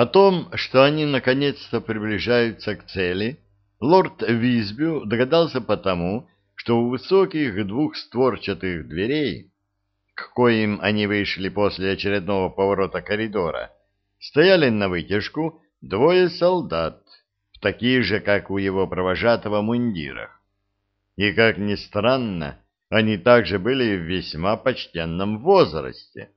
О том, что они наконец-то приближаются к цели, лорд Визбю догадался потому, что у высоких двухстворчатых дверей, к коим они вышли после очередного поворота коридора, стояли на вытяжку двое солдат в таких же, как у его провожатого, мундирах. И, как ни странно, они также были в весьма почтенном возрасте.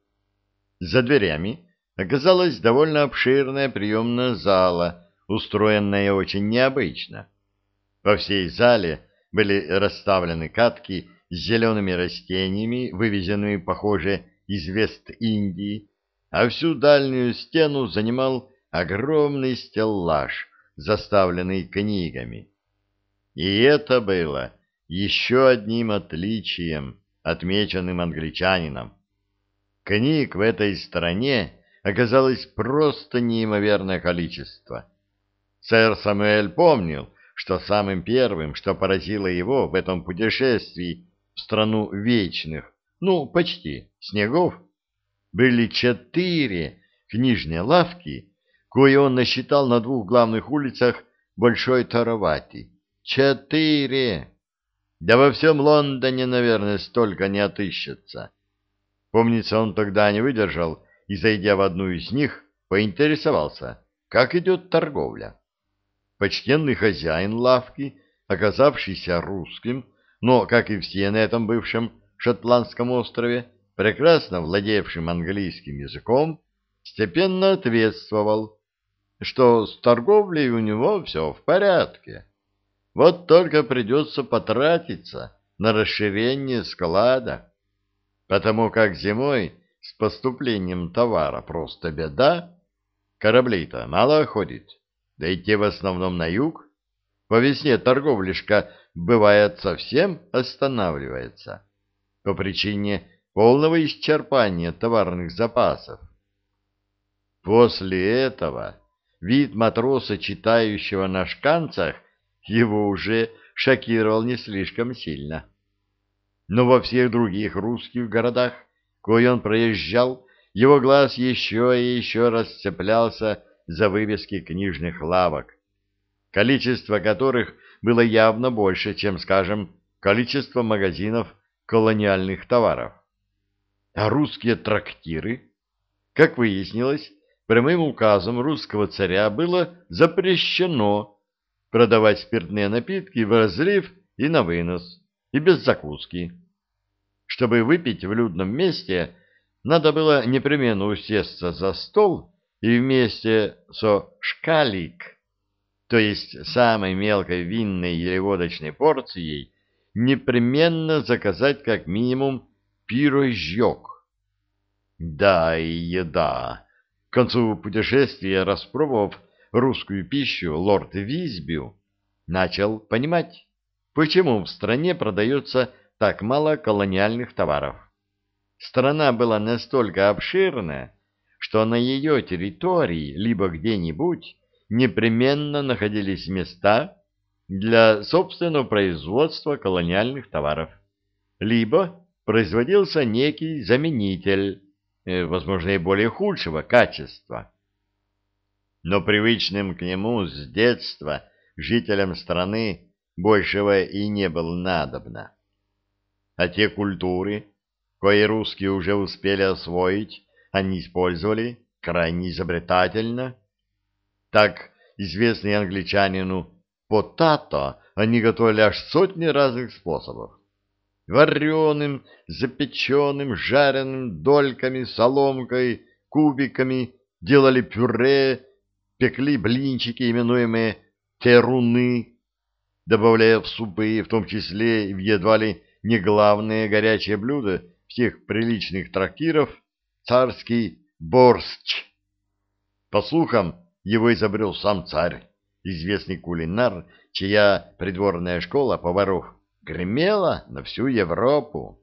За дверями оказалась довольно обширная приемная зала, устроенная очень необычно. Во всей зале были расставлены катки с зелеными растениями, вывезенными, похоже, из Вест-Индии, а всю дальнюю стену занимал огромный стеллаж, заставленный книгами. И это было еще одним отличием, отмеченным англичанином. Книг в этой стране оказалось просто неимоверное количество. Сэр Самуэль помнил, что самым первым, что поразило его в этом путешествии в страну вечных, ну, почти, снегов, были четыре книжные лавки, кое он насчитал на двух главных улицах Большой Таравати. Четыре! Да во всем Лондоне, наверное, столько не отыщется. Помнится, он тогда не выдержал и, зайдя в одну из них, поинтересовался, как идет торговля. Почтенный хозяин лавки, оказавшийся русским, но, как и все на этом бывшем шотландском острове, прекрасно владевшим английским языком, степенно ответствовал, что с торговлей у него все в порядке. Вот только придется потратиться на расширение склада, потому как зимой с поступлением товара просто беда, кораблей-то мало ходит да и в основном на юг. По весне торговляшка, бывает, совсем останавливается по причине полного исчерпания товарных запасов. После этого вид матроса, читающего на шканцах, его уже шокировал не слишком сильно. Но во всех других русских городах, кое он проезжал, его глаз еще и еще раз цеплялся за вывески книжных лавок, количество которых было явно больше, чем, скажем, количество магазинов колониальных товаров. А русские трактиры, как выяснилось, прямым указом русского царя было запрещено продавать спиртные напитки в разлив и на вынос, и без закуски. Чтобы выпить в людном месте, надо было непременно усесться за стол и вместе со шкалик, то есть самой мелкой винной или водочной порцией, непременно заказать как минимум пирожок. Да и еда. К концу путешествия, распробовав русскую пищу, лорд Визбю начал понимать, почему в стране продается так мало колониальных товаров. Страна была настолько обширная, что на ее территории либо где-нибудь непременно находились места для собственного производства колониальных товаров, либо производился некий заменитель, э, возможно, и более худшего качества. Но привычным к нему с детства жителям страны большего и не было надобно. А те культуры, кои русские уже успели освоить, они использовали крайне изобретательно. Так, известный англичанину потато они готовили аж сотни разных способов. Вареным, запеченным, жареным, дольками, соломкой, кубиками, делали пюре, пекли блинчики, именуемые теруны, добавляя в супы, в том числе и в едва ли не главные горячие блюда всех приличных трактиров, царский борщ. По слухам, его изобрел сам царь, известный кулинар, чья придворная школа поваров гремела на всю Европу.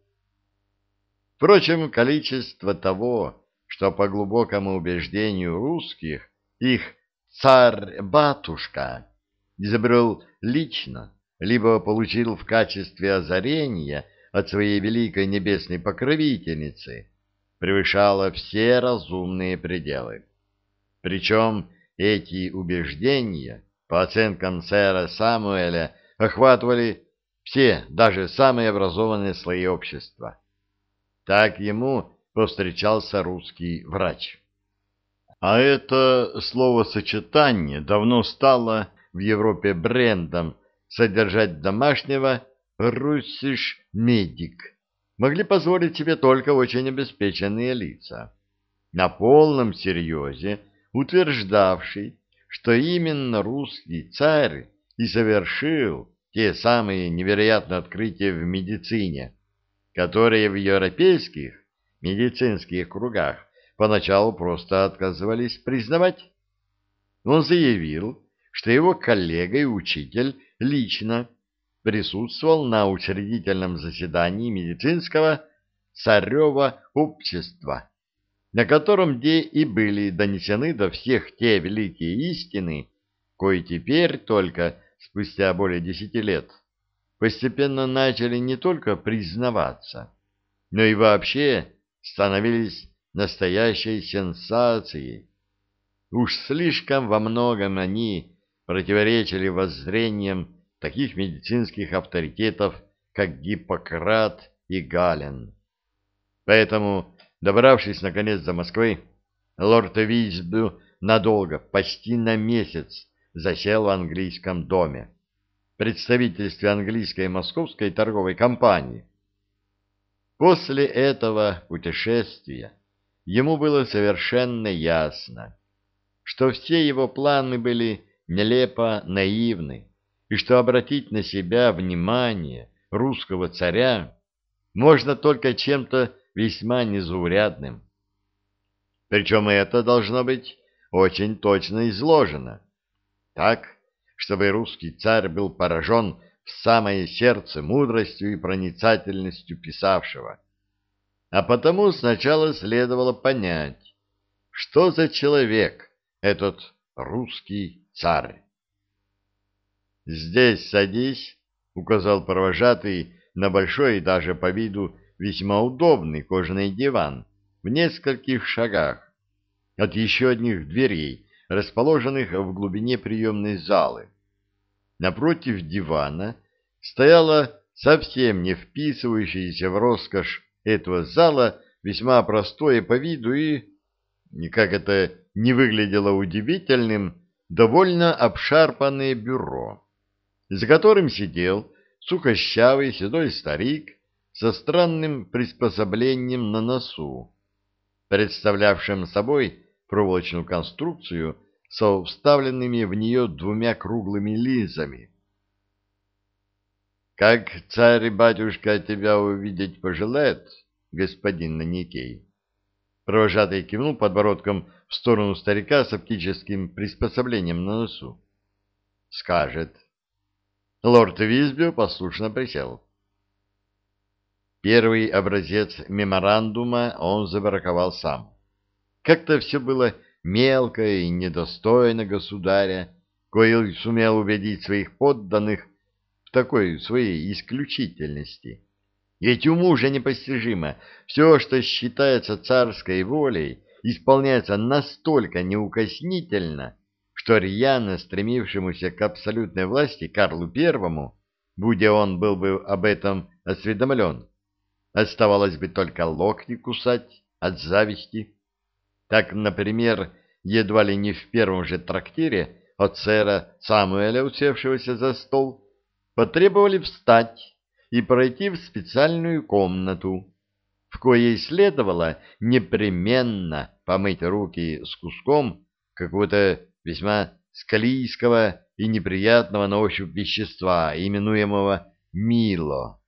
Впрочем, количество того, что по глубокому убеждению русских их царь-батушка изобрел лично, либо получил в качестве озарения от своей великой небесной покровительницы, превышало все разумные пределы. Причем эти убеждения, по оценкам сэра Самуэля, охватывали все, даже самые образованные слои общества. Так ему повстречался русский врач. А это словосочетание давно стало в Европе брендом содержать домашнего «русиш медик» могли позволить себе только очень обеспеченные лица. На полном серьезе утверждавший, что именно русский царь и совершил те самые невероятные открытия в медицине, которые в европейских медицинских кругах поначалу просто отказывались признавать. Он заявил, что его коллега и учитель лично присутствовал на учредительном заседании медицинского царева общества, на котором где и были донесены до всех те великие истины, кои теперь только спустя более десяти лет постепенно начали не только признаваться, но и вообще становились настоящей сенсацией. Уж слишком во многом они противоречили воззрениям таких медицинских авторитетов, как Гиппократ и Гален. Поэтому, добравшись наконец до Москвы, лорд Висбю надолго, почти на месяц, засел в английском доме, представительстве английской и московской торговой компании. После этого путешествия ему было совершенно ясно, что все его планы были нелепо наивны, и что обратить на себя внимание русского царя можно только чем-то весьма незаурядным. Причем это должно быть очень точно изложено, так, чтобы русский царь был поражен в самое сердце мудростью и проницательностью писавшего. А потому сначала следовало понять, что за человек этот русский царь. «Здесь садись», — указал провожатый на большой и даже по виду весьма удобный кожаный диван в нескольких шагах от еще одних дверей, расположенных в глубине приемной залы. Напротив дивана стояла совсем не вписывающаяся в роскошь этого зала весьма простое по виду и, как это не выглядело удивительным, довольно обшарпанное бюро за которым сидел сухощавый седой старик со странным приспособлением на носу, представлявшим собой проволочную конструкцию со вставленными в нее двумя круглыми линзами. «Как царь-батюшка тебя увидеть пожелает, господин Наникей?» Провожатый кивнул подбородком в сторону старика с оптическим приспособлением на носу. «Скажет». Лорд Визбю послушно присел. Первый образец меморандума он забраковал сам. Как-то все было мелко и недостойно государя, коил сумел убедить своих подданных в такой своей исключительности. Ведь уму же непостижимо, все, что считается царской волей, исполняется настолько неукоснительно, что рьяно стремившемуся к абсолютной власти Карлу Первому, будь он был бы об этом осведомлен, оставалось бы только локти кусать от зависти. Так, например, едва ли не в первом же трактире от сэра Самуэля, усевшегося за стол, потребовали встать и пройти в специальную комнату, в коей следовало непременно помыть руки с куском какого-то весьма склизкого и неприятного на ощупь вещества, именуемого Мило.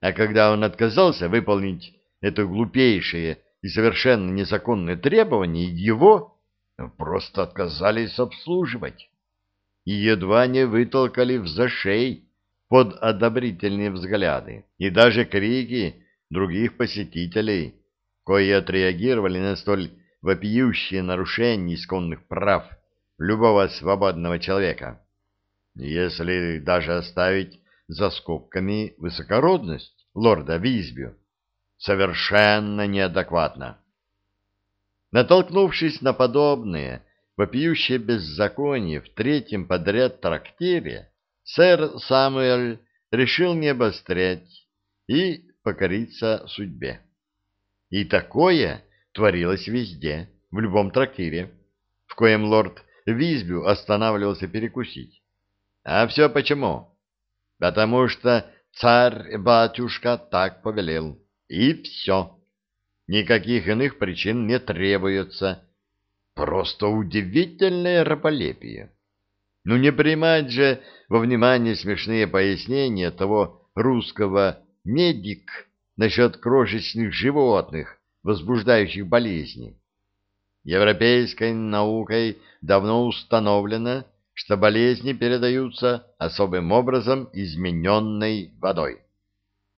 А когда он отказался выполнить это глупейшее и совершенно незаконное требование, его просто отказались обслуживать и едва не вытолкали в зашей под одобрительные взгляды и даже крики других посетителей, кои отреагировали на столь вопиющее нарушение исконных прав любого свободного человека, если даже оставить за скобками высокородность лорда Визбю. Совершенно неадекватно. Натолкнувшись на подобное, вопиющее беззаконие в третьем подряд трактире, сэр Самуэль решил не обострять и покориться судьбе. И такое творилось везде, в любом трактире, в коем лорд Визбю останавливался перекусить. А все почему? Потому что царь-батюшка так повелел. И все. Никаких иных причин не требуется. Просто удивительное раболепие. Ну не принимать же во внимание смешные пояснения того русского «медик» насчет крошечных животных, возбуждающих болезни. Европейской наукой давно установлено, что болезни передаются особым образом измененной водой.